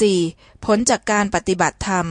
สี่ผลจากการปฏิบัติธรรม